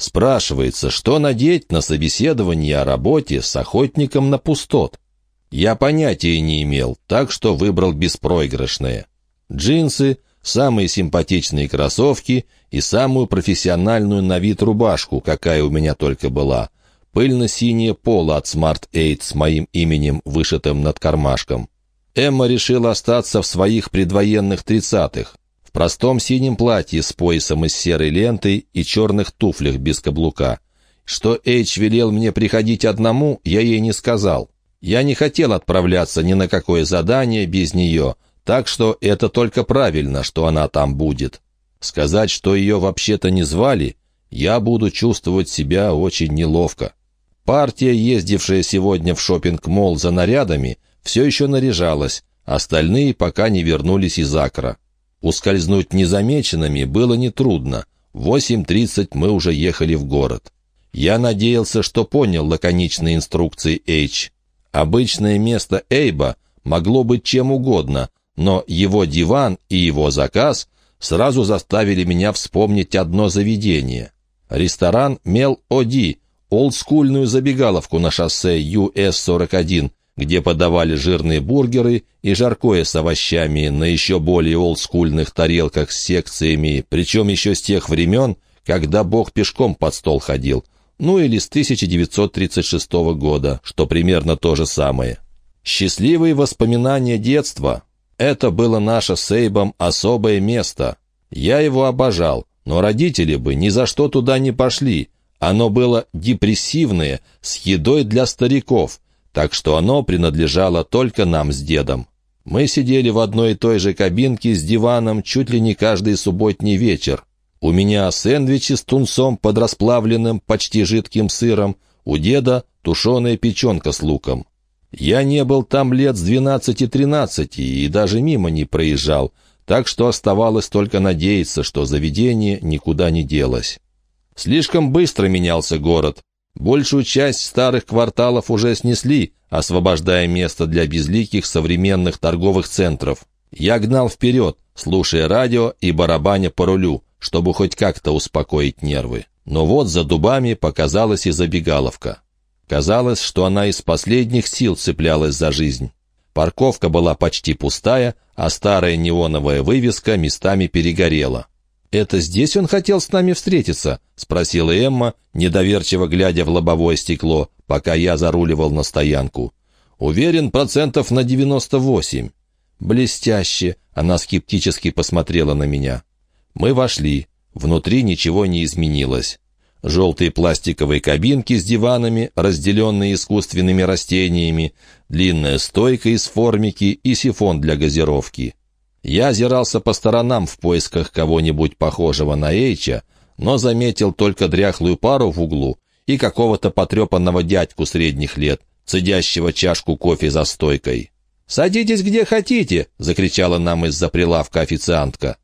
Спрашивается, что надеть на собеседование о работе с охотником на пустот. Я понятия не имел, так что выбрал беспроигрышное. Джинсы, самые симпатичные кроссовки и самую профессиональную на вид рубашку, какая у меня только была. Пыльно-синее поло от Smart 8 с моим именем, вышитым над кармашком. Эмма решила остаться в своих предвоенных тридцатых, в простом синем платье с поясом из серой ленты и черных туфлях без каблука. Что Эйч велел мне приходить одному, я ей не сказал. Я не хотел отправляться ни на какое задание без нее, так что это только правильно, что она там будет. Сказать, что ее вообще-то не звали, я буду чувствовать себя очень неловко. Партия, ездившая сегодня в шопинг-молл за нарядами, все еще наряжалась, остальные пока не вернулись из Акра. Ускользнуть незамеченными было нетрудно. В 8.30 мы уже ехали в город. Я надеялся, что понял лаконичные инструкции H. Обычное место Эйба могло быть чем угодно, но его диван и его заказ сразу заставили меня вспомнить одно заведение. Ресторан Мел Оди, олдскульную забегаловку на шоссе US-41, где подавали жирные бургеры и жаркое с овощами на еще более олдскульных тарелках с секциями, причем еще с тех времен, когда Бог пешком под стол ходил – ну или с 1936 года, что примерно то же самое. Счастливые воспоминания детства. Это было наше с Эйбом особое место. Я его обожал, но родители бы ни за что туда не пошли. Оно было депрессивное, с едой для стариков, так что оно принадлежало только нам с дедом. Мы сидели в одной и той же кабинке с диваном чуть ли не каждый субботний вечер. У меня сэндвичи с тунцом под расплавленным, почти жидким сыром, у деда тушеная печенка с луком. Я не был там лет с двенадцати-тринадцати и даже мимо не проезжал, так что оставалось только надеяться, что заведение никуда не делось. Слишком быстро менялся город. Большую часть старых кварталов уже снесли, освобождая место для безликих современных торговых центров. Я гнал вперед, слушая радио и барабаня по рулю, чтобы хоть как-то успокоить нервы. Но вот за дубами показалась и забегаловка. Казалось, что она из последних сил цеплялась за жизнь. Парковка была почти пустая, а старая неоновая вывеска местами перегорела. «Это здесь он хотел с нами встретиться?» — спросила Эмма, недоверчиво глядя в лобовое стекло, пока я заруливал на стоянку. «Уверен, процентов на девяносто восемь». «Блестяще!» — она скептически посмотрела на меня. Мы вошли. Внутри ничего не изменилось. Желтые пластиковые кабинки с диванами, разделенные искусственными растениями, длинная стойка из формики и сифон для газировки. Я озирался по сторонам в поисках кого-нибудь похожего на Эйча, но заметил только дряхлую пару в углу и какого-то потрепанного дядьку средних лет, цедящего чашку кофе за стойкой. «Садитесь где хотите!» — закричала нам из-за прилавка официантка.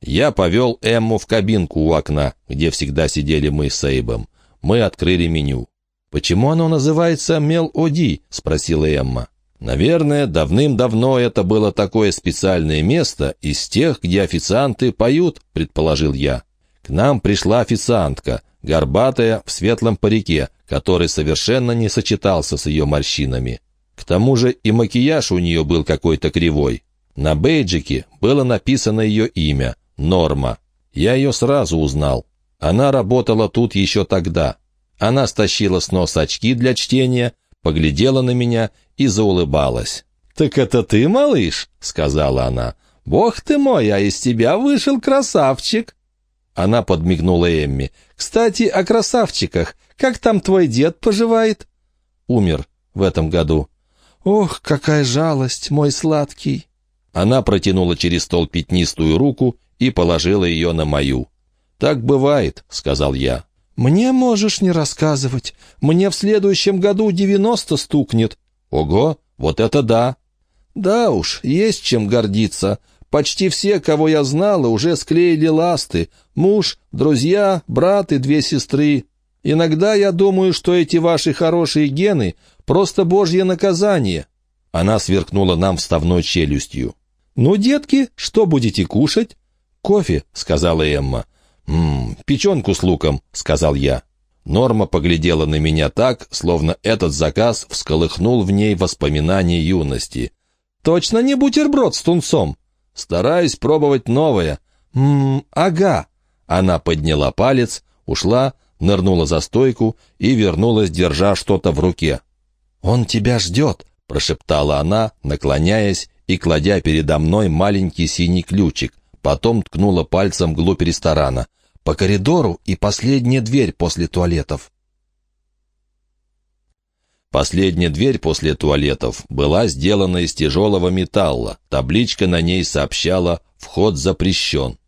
Я повел Эмму в кабинку у окна, где всегда сидели мы с Эйбом. Мы открыли меню. «Почему оно называется Мел-Оди?» — спросила Эмма. «Наверное, давным-давно это было такое специальное место из тех, где официанты поют», — предположил я. К нам пришла официантка, горбатая, в светлом парике, который совершенно не сочетался с ее морщинами. К тому же и макияж у нее был какой-то кривой. На бейджике было написано ее имя — Норма. Я ее сразу узнал. Она работала тут еще тогда. Она стащила с носа очки для чтения, поглядела на меня и заулыбалась. «Так это ты, малыш?» — сказала она. «Бог ты мой, а из тебя вышел красавчик!» Она подмигнула Эмми. «Кстати, о красавчиках. Как там твой дед поживает?» «Умер в этом году». «Ох, какая жалость, мой сладкий!» Она протянула через стол пятнистую руку и положила ее на мою. «Так бывает», — сказал я. «Мне можешь не рассказывать. Мне в следующем году девяносто стукнет». «Ого, вот это да!» «Да уж, есть чем гордиться. Почти все, кого я знала, уже склеили ласты. Муж, друзья, брат и две сестры. Иногда я думаю, что эти ваши хорошие гены — просто божье наказание». Она сверкнула нам вставной челюстью. «Ну, детки, что будете кушать?» «Кофе», — сказала Эмма. «Ммм, печенку с луком», — сказал я. Норма поглядела на меня так, словно этот заказ всколыхнул в ней воспоминания юности. «Точно не бутерброд с тунцом?» «Стараюсь пробовать новое». «Ммм, ага». Она подняла палец, ушла, нырнула за стойку и вернулась, держа что-то в руке. «Он тебя ждет», — прошептала она, наклоняясь и кладя передо мной маленький синий ключик. Потом ткнула пальцем вглубь ресторана. «По коридору и последняя дверь после туалетов». Последняя дверь после туалетов была сделана из тяжелого металла. Табличка на ней сообщала «Вход запрещен».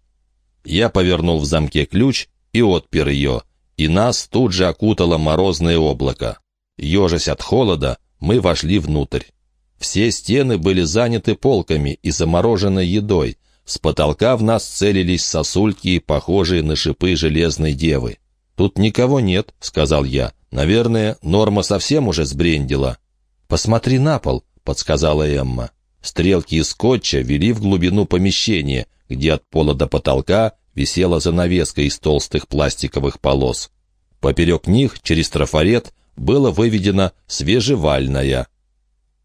Я повернул в замке ключ и отпер ее, и нас тут же окутало морозное облако. Ежась от холода, мы вошли внутрь. Все стены были заняты полками и замороженной едой. С потолка в нас целились сосульки, похожие на шипы железной девы. «Тут никого нет», — сказал я. «Наверное, Норма совсем уже сбрендила». «Посмотри на пол», — подсказала Эмма. Стрелки из скотча вели в глубину помещения, где от пола до потолка висела занавеска из толстых пластиковых полос. Поперек них, через трафарет, было выведено «свежевальная».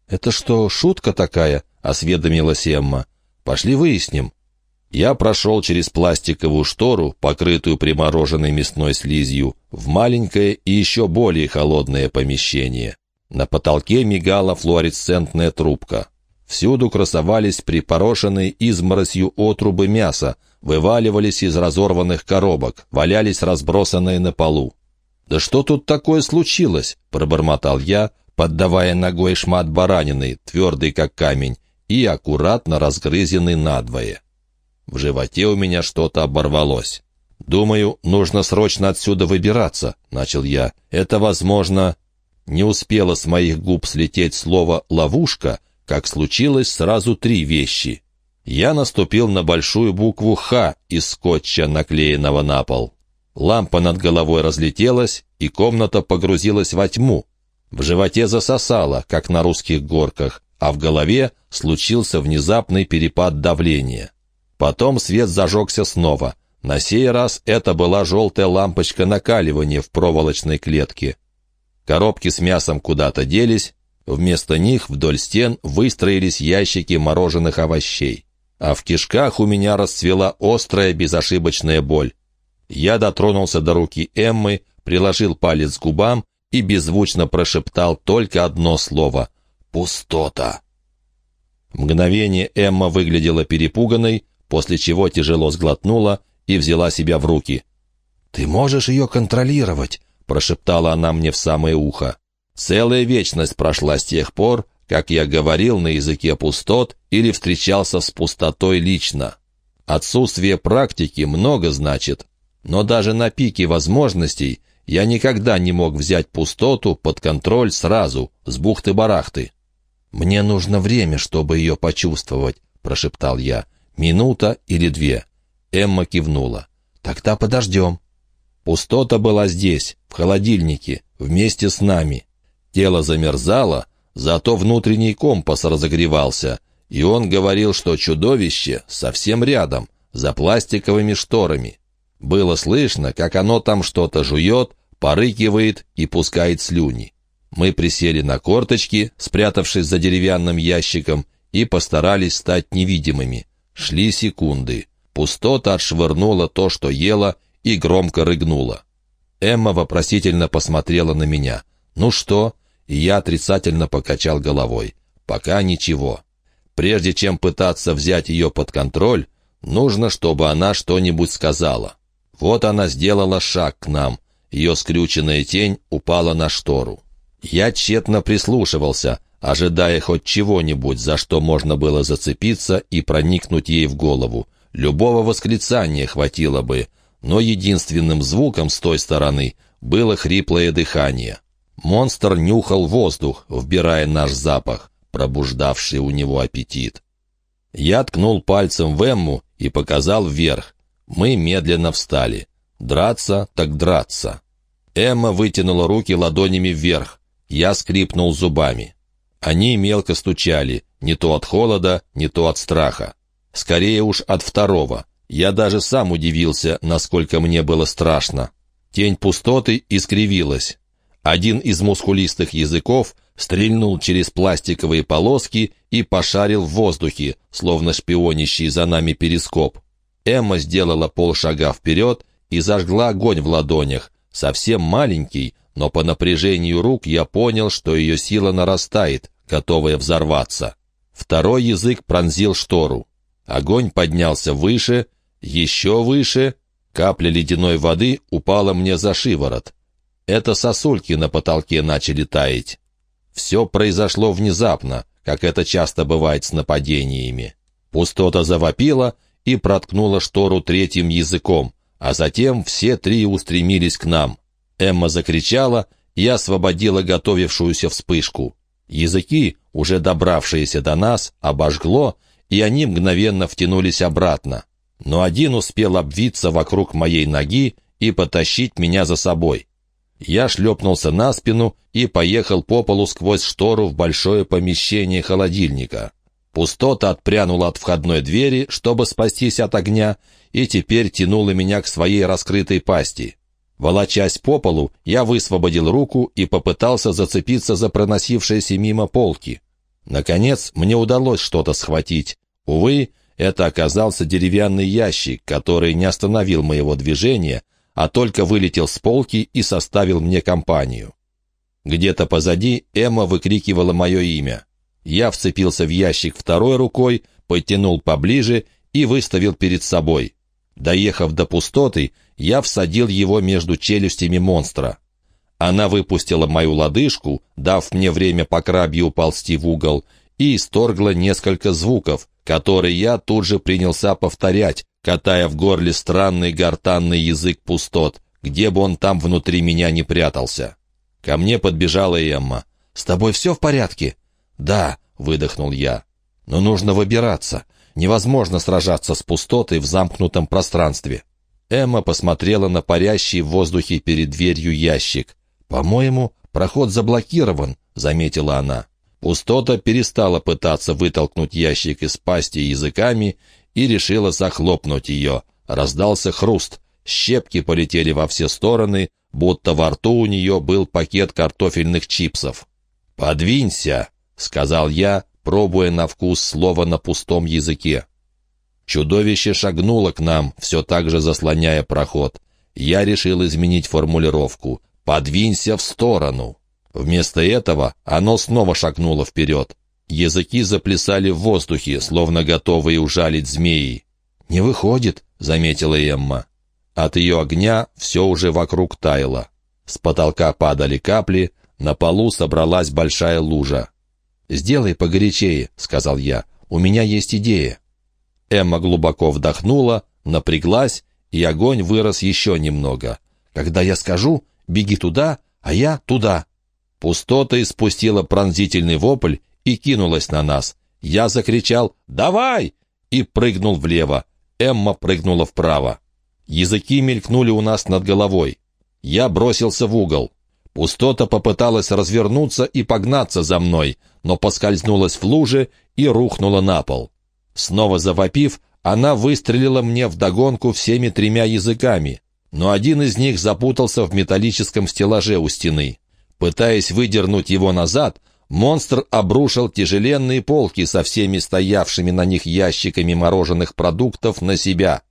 «Это что, шутка такая?» — осведомилась Эмма. «Пошли выясним». Я прошел через пластиковую штору, покрытую примороженной мясной слизью, в маленькое и еще более холодное помещение. На потолке мигала флуоресцентная трубка. Всюду красовались припорошенные изморосью отрубы мяса, вываливались из разорванных коробок, валялись разбросанные на полу. «Да что тут такое случилось?» — пробормотал я, поддавая ногой шмат баранины, твердый как камень, и аккуратно разгрызенный надвое. В животе у меня что-то оборвалось. «Думаю, нужно срочно отсюда выбираться», — начал я. «Это, возможно...» Не успело с моих губ слететь слово «ловушка», как случилось сразу три вещи. Я наступил на большую букву «Х» из скотча, наклеенного на пол. Лампа над головой разлетелась, и комната погрузилась во тьму. В животе засосало, как на русских горках, а в голове случился внезапный перепад давления. Потом свет зажегся снова. На сей раз это была желтая лампочка накаливания в проволочной клетке. Коробки с мясом куда-то делись, вместо них вдоль стен выстроились ящики мороженых овощей. А в кишках у меня расцвела острая безошибочная боль. Я дотронулся до руки Эммы, приложил палец к губам и беззвучно прошептал только одно слово — «Пустота». Мгновение Эмма выглядела перепуганной, после чего тяжело сглотнула и взяла себя в руки. «Ты можешь ее контролировать», — прошептала она мне в самое ухо. Целая вечность прошла с тех пор, как я говорил на языке пустот или встречался с пустотой лично. Отсутствие практики много значит, но даже на пике возможностей я никогда не мог взять пустоту под контроль сразу, с бухты-барахты. «Мне нужно время, чтобы ее почувствовать», — прошептал я. «Минута или две». Эмма кивнула. «Тогда подождем». Пустота была здесь, в холодильнике, вместе с нами. Тело замерзало, зато внутренний компас разогревался, и он говорил, что чудовище совсем рядом, за пластиковыми шторами. Было слышно, как оно там что-то жует, порыкивает и пускает слюни. Мы присели на корточки, спрятавшись за деревянным ящиком, и постарались стать невидимыми. Шли секунды. Пустота отшвырнула то, что ела, и громко рыгнула. Эмма вопросительно посмотрела на меня. «Ну что?» И я отрицательно покачал головой. «Пока ничего. Прежде чем пытаться взять ее под контроль, нужно, чтобы она что-нибудь сказала». Вот она сделала шаг к нам. Ее скрюченная тень упала на штору. Я тщетно прислушивался, ожидая хоть чего-нибудь, за что можно было зацепиться и проникнуть ей в голову. Любого восклицания хватило бы, но единственным звуком с той стороны было хриплое дыхание. Монстр нюхал воздух, вбирая наш запах, пробуждавший у него аппетит. Я ткнул пальцем в Эмму и показал вверх. Мы медленно встали. Драться так драться. Эмма вытянула руки ладонями вверх. Я скрипнул зубами. Они мелко стучали, не то от холода, не то от страха. Скорее уж от второго. Я даже сам удивился, насколько мне было страшно. Тень пустоты искривилась. Один из мускулистых языков стрельнул через пластиковые полоски и пошарил в воздухе, словно шпионящий за нами перископ. Эмма сделала полшага вперед и зажгла огонь в ладонях, совсем маленький, но по напряжению рук я понял, что ее сила нарастает, готовая взорваться. Второй язык пронзил штору. Огонь поднялся выше, еще выше. Капля ледяной воды упала мне за шиворот. Это сосульки на потолке начали таять. Все произошло внезапно, как это часто бывает с нападениями. Пустота завопила и проткнула штору третьим языком, а затем все три устремились к нам. Эмма закричала и освободила готовившуюся вспышку. Языки, уже добравшиеся до нас, обожгло, и они мгновенно втянулись обратно. Но один успел обвиться вокруг моей ноги и потащить меня за собой. Я шлепнулся на спину и поехал по полу сквозь штору в большое помещение холодильника. Пустота отпрянула от входной двери, чтобы спастись от огня, и теперь тянула меня к своей раскрытой пасти. Волочась по полу, я высвободил руку и попытался зацепиться за проносившиеся мимо полки. Наконец, мне удалось что-то схватить. Увы, это оказался деревянный ящик, который не остановил моего движения, а только вылетел с полки и составил мне компанию. Где-то позади Эмма выкрикивала мое имя. Я вцепился в ящик второй рукой, подтянул поближе и выставил перед собой. Доехав до пустоты, я всадил его между челюстями монстра. Она выпустила мою лодыжку, дав мне время по крабью уползти в угол, и исторгла несколько звуков, которые я тут же принялся повторять, катая в горле странный гортанный язык пустот, где бы он там внутри меня не прятался. Ко мне подбежала Эмма. «С тобой все в порядке?» «Да», — выдохнул я. «Но нужно выбираться. Невозможно сражаться с пустотой в замкнутом пространстве». Эмма посмотрела на парящий в воздухе перед дверью ящик. «По-моему, проход заблокирован», — заметила она. Пустота перестала пытаться вытолкнуть ящик из пасти языками и решила захлопнуть ее. Раздался хруст. Щепки полетели во все стороны, будто во рту у нее был пакет картофельных чипсов. «Подвинься», — сказал я, пробуя на вкус слово на пустом языке. Чудовище шагнуло к нам, все так же заслоняя проход. Я решил изменить формулировку. «Подвинься в сторону». Вместо этого оно снова шагнуло вперед. Языки заплясали в воздухе, словно готовые ужалить змеи. «Не выходит», — заметила Эмма. От ее огня все уже вокруг таяло. С потолка падали капли, на полу собралась большая лужа. «Сделай погорячее», — сказал я. «У меня есть идея». Эмма глубоко вдохнула, напряглась, и огонь вырос еще немного. «Когда я скажу, беги туда, а я туда». Пустота испустила пронзительный вопль и кинулась на нас. Я закричал «Давай!» и прыгнул влево. Эмма прыгнула вправо. Языки мелькнули у нас над головой. Я бросился в угол. Пустота попыталась развернуться и погнаться за мной, но поскользнулась в луже и рухнула на пол. Снова завопив, она выстрелила мне вдогонку всеми тремя языками, но один из них запутался в металлическом стеллаже у стены. Пытаясь выдернуть его назад, Монстр обрушил тяжеленные полки со всеми стоявшими на них ящиками мороженых продуктов на себя.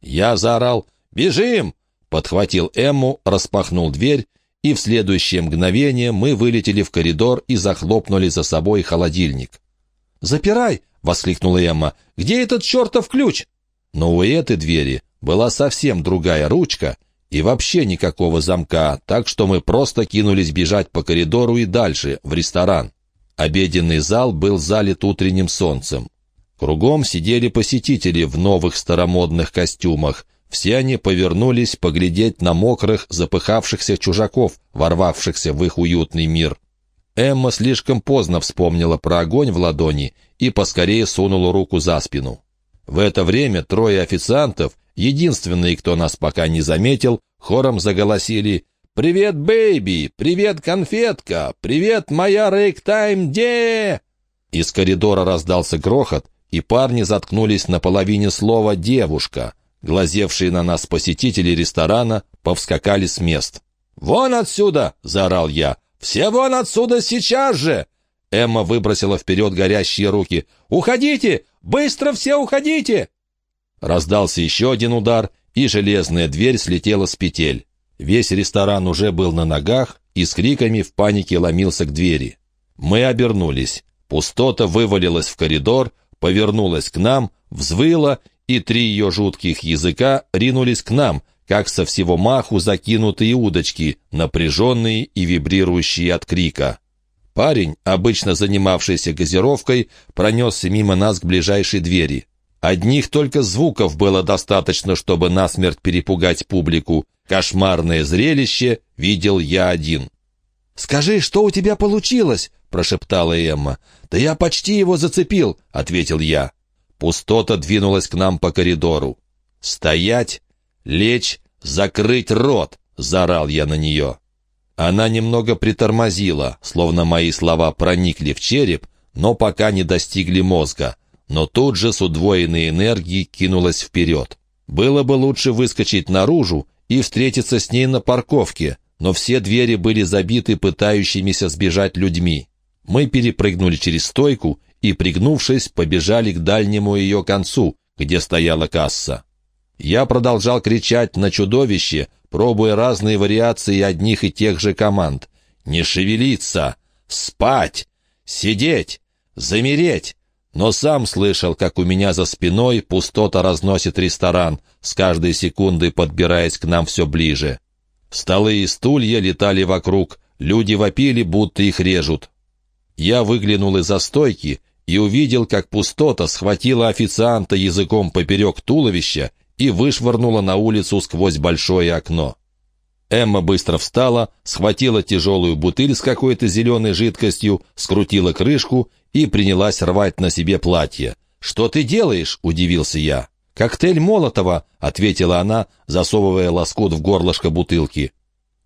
Я заорал «Бежим!», подхватил Эмму, распахнул дверь, и в следующее мгновение мы вылетели в коридор и захлопнули за собой холодильник. «Запирай!» — воскликнула Эмма. «Где этот чертов ключ?» Но у этой двери была совсем другая ручка — и вообще никакого замка, так что мы просто кинулись бежать по коридору и дальше, в ресторан. Обеденный зал был залит утренним солнцем. Кругом сидели посетители в новых старомодных костюмах. Все они повернулись поглядеть на мокрых, запыхавшихся чужаков, ворвавшихся в их уютный мир. Эмма слишком поздно вспомнила про огонь в ладони и поскорее сунула руку за спину. В это время трое официантов единственные, кто нас пока не заметил, хором заголосили «Привет, бэйби! Привет, конфетка! Привет, моя регтайм де!» Из коридора раздался грохот, и парни заткнулись на половине слова «девушка». Глазевшие на нас посетители ресторана повскакали с мест. «Вон отсюда!» — заорал я. «Все вон отсюда сейчас же!» Эмма выбросила вперед горящие руки. «Уходите! Быстро все уходите!» Раздался еще один удар, и железная дверь слетела с петель. Весь ресторан уже был на ногах и с криками в панике ломился к двери. Мы обернулись. Пустота вывалилась в коридор, повернулась к нам, взвыла, и три ее жутких языка ринулись к нам, как со всего маху закинутые удочки, напряженные и вибрирующие от крика. Парень, обычно занимавшийся газировкой, пронесся мимо нас к ближайшей двери. Одних только звуков было достаточно, чтобы насмерть перепугать публику. Кошмарное зрелище видел я один. «Скажи, что у тебя получилось?» — прошептала Эмма. «Да я почти его зацепил», — ответил я. Пустота двинулась к нам по коридору. «Стоять! Лечь! Закрыть рот!» — заорал я на нее. Она немного притормозила, словно мои слова проникли в череп, но пока не достигли мозга, но тут же с удвоенной энергией кинулась вперед. Было бы лучше выскочить наружу и встретиться с ней на парковке, но все двери были забиты пытающимися сбежать людьми. Мы перепрыгнули через стойку и, пригнувшись, побежали к дальнему ее концу, где стояла касса. Я продолжал кричать на чудовище, пробуя разные вариации одних и тех же команд. «Не шевелиться! Спать! Сидеть! Замереть!» Но сам слышал, как у меня за спиной пустота разносит ресторан, с каждой секундой подбираясь к нам все ближе. Столы и стулья летали вокруг, люди вопили, будто их режут. Я выглянул из-за стойки и увидел, как пустота схватила официанта языком поперек туловища и вышвырнула на улицу сквозь большое окно. Эмма быстро встала, схватила тяжелую бутыль с какой-то зеленой жидкостью, скрутила крышку и принялась рвать на себе платье. «Что ты делаешь?» — удивился я. «Коктейль Молотова», — ответила она, засовывая лоскут в горлышко бутылки.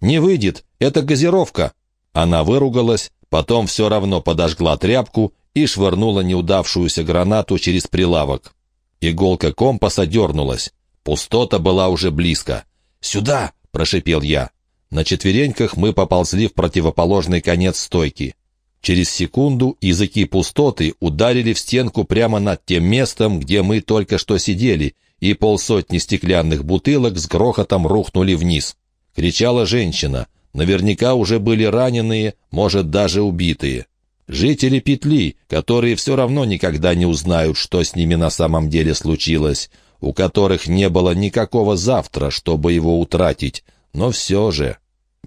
«Не выйдет, это газировка». Она выругалась, потом все равно подожгла тряпку и швырнула неудавшуюся гранату через прилавок. Иголка компаса дернулась. Пустота была уже близко. «Сюда!» — прошипел я. На четвереньках мы поползли в противоположный конец стойки. Через секунду языки пустоты ударили в стенку прямо над тем местом, где мы только что сидели, и полсотни стеклянных бутылок с грохотом рухнули вниз. Кричала женщина. Наверняка уже были раненые, может, даже убитые. Жители петли, которые все равно никогда не узнают, что с ними на самом деле случилось, у которых не было никакого завтра, чтобы его утратить, но все же.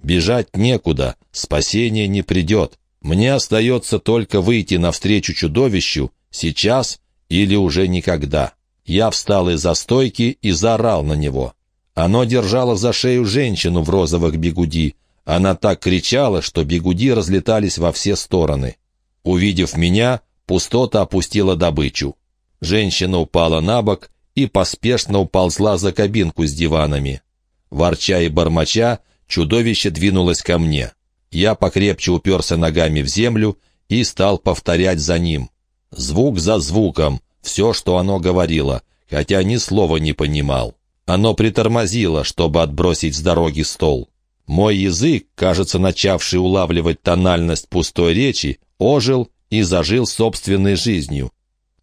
Бежать некуда, спасение не придет. Мне остается только выйти навстречу чудовищу, сейчас или уже никогда. Я встал из-за стойки и заорал на него. Оно держало за шею женщину в розовых бегуди. Она так кричала, что бегуди разлетались во все стороны. Увидев меня, пустота опустила добычу. Женщина упала на бок и поспешно уползла за кабинку с диванами. Ворча и бормоча, чудовище двинулось ко мне. Я покрепче уперся ногами в землю и стал повторять за ним. Звук за звуком, все, что оно говорило, хотя ни слова не понимал. Оно притормозило, чтобы отбросить с дороги стол. Мой язык, кажется, начавший улавливать тональность пустой речи, ожил и зажил собственной жизнью.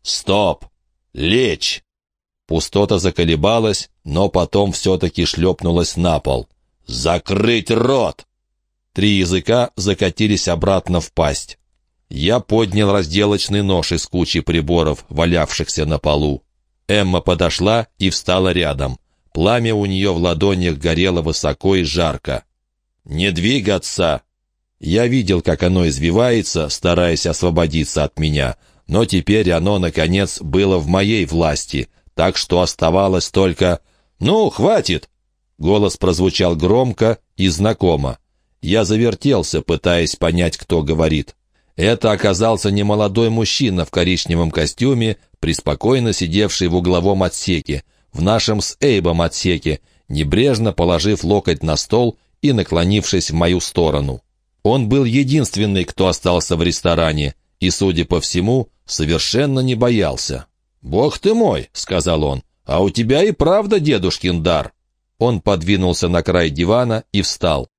«Стоп! Лечь!» Пустота заколебалась, но потом все-таки шлепнулась на пол. «Закрыть рот!» Три языка закатились обратно в пасть. Я поднял разделочный нож из кучи приборов, валявшихся на полу. Эмма подошла и встала рядом. Пламя у нее в ладонях горело высоко и жарко. «Не двигаться!» Я видел, как оно извивается, стараясь освободиться от меня, но теперь оно, наконец, было в моей власти, так что оставалось только «Ну, хватит!» Голос прозвучал громко и знакомо. Я завертелся, пытаясь понять, кто говорит. Это оказался немолодой мужчина в коричневом костюме, преспокойно сидевший в угловом отсеке, в нашем с Эйбом отсеке, небрежно положив локоть на стол и наклонившись в мою сторону. Он был единственный, кто остался в ресторане, и, судя по всему, совершенно не боялся. «Бог ты мой», — сказал он, — «а у тебя и правда дедушкин дар». Он подвинулся на край дивана и встал.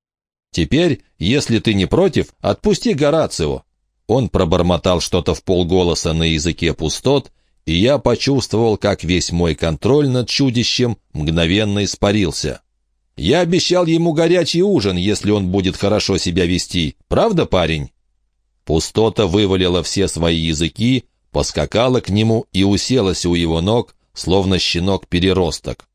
«Теперь, если ты не против, отпусти Горацио». Он пробормотал что-то в полголоса на языке пустот, и я почувствовал, как весь мой контроль над чудищем мгновенно испарился. Я обещал ему горячий ужин, если он будет хорошо себя вести. Правда, парень?» Пустота вывалила все свои языки, поскакала к нему и уселась у его ног, словно щенок-переросток.